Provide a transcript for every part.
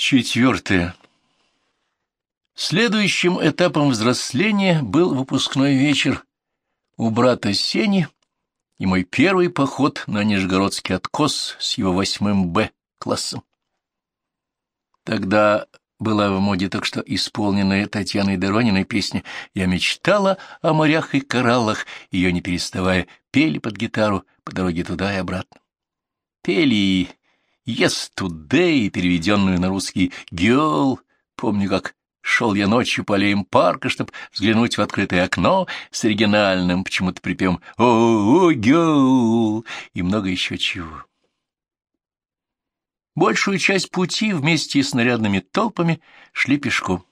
Четвертое. Следующим этапом взросления был выпускной вечер у брата Сени и мой первый поход на Нижегородский откос с его восьмым Б классом. Тогда была в моде так что исполненная Татьяной Дорониной песня «Я мечтала о морях и кораллах», ее не переставая пели под гитару по дороге туда и обратно. Пели и «Yesterday», переведенную на русский «Girl», помню, как шел я ночью по аллеям парка, чтобы взглянуть в открытое окно с оригинальным почему-то припевом «О, girl» и много еще чего. Большую часть пути вместе с нарядными толпами шли пешком.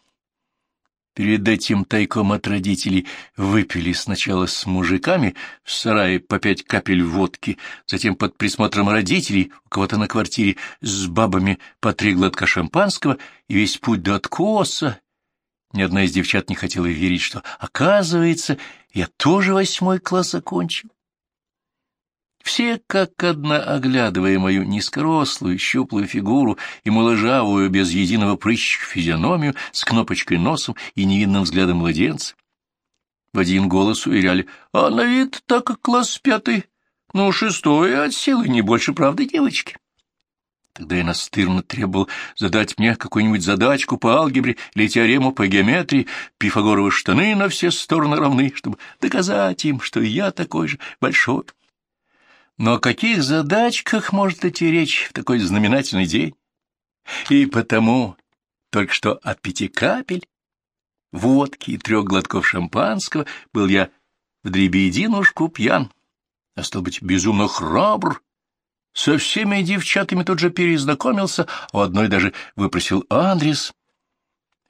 Перед этим тайком от родителей выпили сначала с мужиками в сарае по пять капель водки, затем под присмотром родителей у кого-то на квартире с бабами по три глотка шампанского и весь путь до откоса. Ни одна из девчат не хотела верить, что, оказывается, я тоже восьмой класс окончил. Все, как одна, оглядывая мою низкорослую, щуплую фигуру и моложавую, без единого прыщика физиономию, с кнопочкой носом и невинным взглядом младенца, в один голос уверяли, а на вид так как класс пятый, ну, шестой от силы, не больше, правды девочки. Тогда я настырно требовал задать мне какую-нибудь задачку по алгебре или теорему по геометрии, пифагоровы штаны на все стороны равны, чтобы доказать им, что я такой же большой. Но о каких задачках может идти речь в такой знаменательный день? И потому только что от пяти капель водки и трех глотков шампанского был я в дребединушку пьян, а стал быть безумно храбр. Со всеми девчатами тут же перезнакомился, а у одной даже выпросил адрес.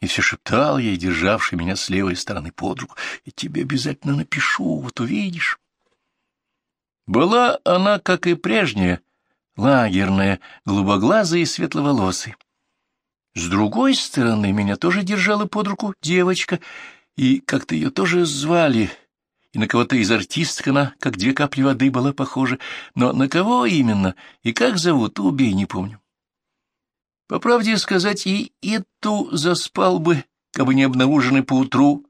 И все шептал ей, державший меня с левой стороны под руку, «Я тебе обязательно напишу, вот увидишь». Была она, как и прежняя, лагерная, голубоглазая и светловолосая. С другой стороны, меня тоже держала под руку девочка, и как-то ее тоже звали, и на кого-то из артисток она, как две капли воды, была похожа, но на кого именно и как зовут, убей, не помню. По правде сказать, и эту заспал бы, как бы не обнаруженный поутру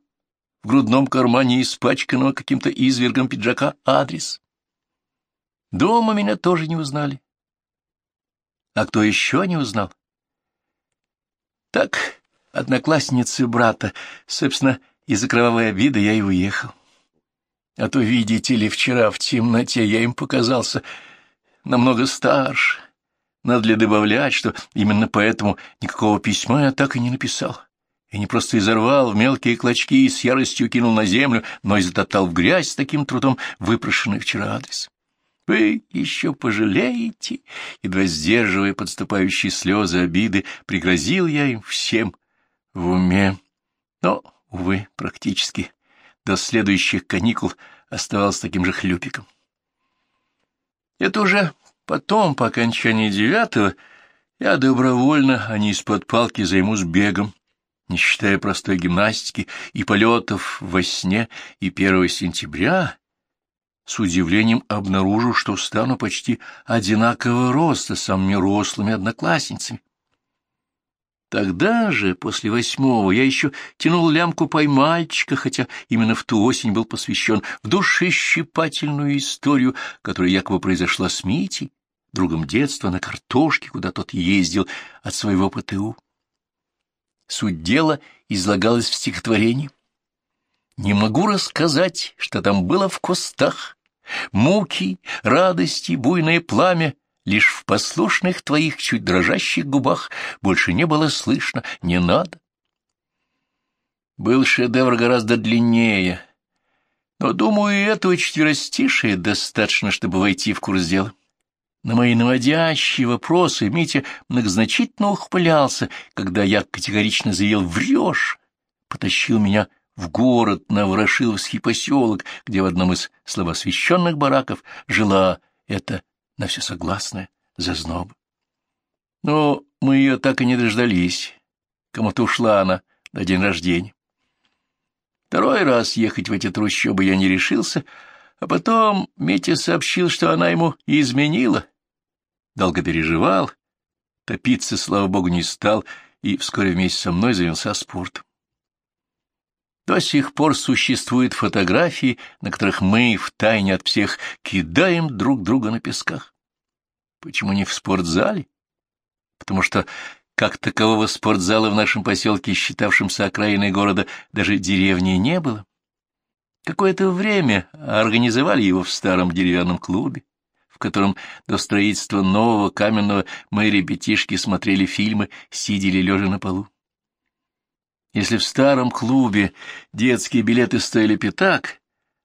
в грудном кармане испачканного каким-то извергом пиджака адрес. Дома меня тоже не узнали. А кто еще не узнал? Так, одноклассницы брата, собственно, из-за кровавой обиды я и уехал. А то, видите ли, вчера в темноте я им показался намного старше. Надо ли добавлять, что именно поэтому никакого письма я так и не написал. И не просто изорвал в мелкие клочки и с яростью кинул на землю, но и затоптал в грязь с таким трудом выпрошенный вчера адрес. Вы еще пожалеете, едва сдерживая подступающие слезы обиды, пригрозил я им всем в уме. Но, увы, практически до следующих каникул оставался таким же хлюпиком. Это уже потом, по окончании девятого, я добровольно, а не из-под палки, займусь бегом, не считая простой гимнастики и полетов во сне, и 1 сентября с удивлением обнаружу, что стану почти одинакового роста с самыми рослыми одноклассницами. Тогда же, после восьмого, я еще тянул лямку поймальчика, хотя именно в ту осень был посвящен в душещипательную историю, которая якобы произошла с Митей, другом детства, на картошке, куда тот ездил от своего ПТУ. Суть дела излагалась в стихотворении. Не могу рассказать, что там было в кустах, Муки, радости, буйное пламя лишь в послушных твоих чуть дрожащих губах больше не было слышно, не надо. Был шедевр гораздо длиннее, но, думаю, и этого четверостишия достаточно, чтобы войти в курс дела. На мои наводящие вопросы Митя многозначительно ухмылялся, когда я категорично заявил «врешь», потащил меня в город на Ворошиловский поселок, где в одном из слабосвященных бараков жила эта на все согласная зазноба. Но мы ее так и не дождались. Кому-то ушла она на день рождения. Второй раз ехать в эти трущобы я не решился, а потом Митя сообщил, что она ему изменила. Долго переживал, топиться, слава богу, не стал, и вскоре вместе со мной занялся спортом. До сих пор существуют фотографии, на которых мы втайне от всех кидаем друг друга на песках. Почему не в спортзале? Потому что как такового спортзала в нашем поселке, считавшемся окраиной города, даже деревни не было. Какое-то время организовали его в старом деревянном клубе, в котором до строительства нового каменного мы, ребятишки, смотрели фильмы, сидели лежа на полу. Если в старом клубе детские билеты стоили пятак,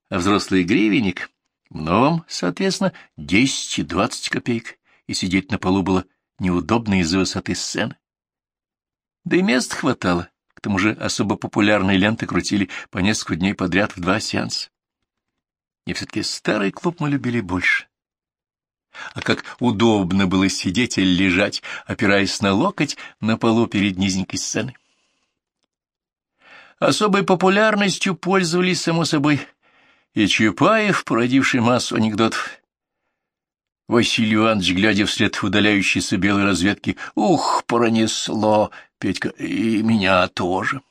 а взрослый гривенник, в новом, соответственно, 10 и 20 копеек, и сидеть на полу было неудобно из-за высоты сцены. Да и мест хватало, к тому же особо популярные ленты крутили по несколько дней подряд в два сеанса. И все-таки старый клуб мы любили больше. А как удобно было сидеть или лежать, опираясь на локоть на полу перед низенькой сценой. Особой популярностью пользовались, само собой, и Чапаев, породивший массу анекдотов. Василий Иванович, глядя вслед удаляющейся белой разведки, «Ух, пронесло! Петька, и меня тоже!»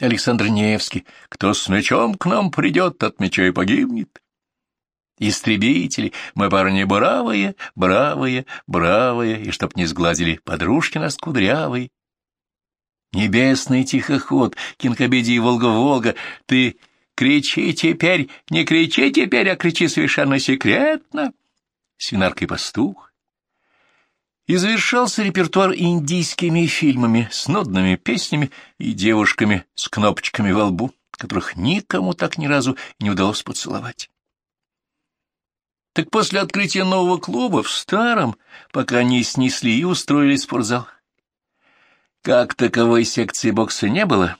Александр Невский, «Кто с мечом к нам придет, от меча и погибнет!» Истребители, мы парни бравые, бравые, бравые, и чтоб не сглазили подружки нас кудрявые. Небесный тихоход, кинкобедии Волга-Волга, ты кричи теперь, не кричи теперь, а кричи совершенно секретно. Свинарка и пастух. И завершался репертуар индийскими фильмами с нудными песнями и девушками с кнопочками во лбу, которых никому так ни разу не удалось поцеловать. Так после открытия нового клуба в старом, пока они снесли и устроили спортзал, как таковой секции бокса не было,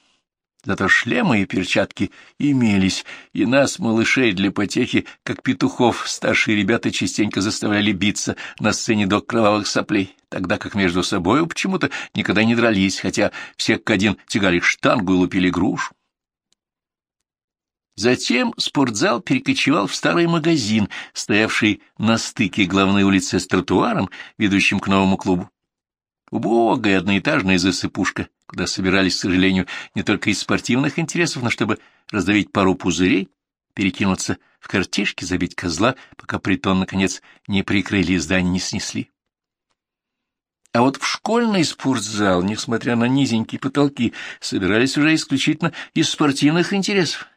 зато шлемы и перчатки имелись, и нас, малышей, для потехи, как петухов, старшие ребята частенько заставляли биться на сцене до кровавых соплей, тогда как между собою почему-то никогда не дрались, хотя все как один тягали штангу и лупили грушу. Затем спортзал перекочевал в старый магазин, стоявший на стыке главной улицы с тротуаром, ведущим к новому клубу. Убогая одноэтажная засыпушка, куда собирались, к сожалению, не только из спортивных интересов, но чтобы раздавить пару пузырей, перекинуться в картишки, забить козла, пока притон, наконец, не прикрыли и здание не снесли. А вот в школьный спортзал, несмотря на низенькие потолки, собирались уже исключительно из спортивных интересов.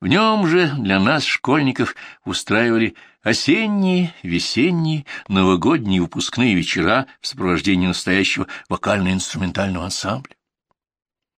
В нем же для нас, школьников, устраивали осенние, весенние, новогодние выпускные вечера в сопровождении настоящего вокально-инструментального ансамбля.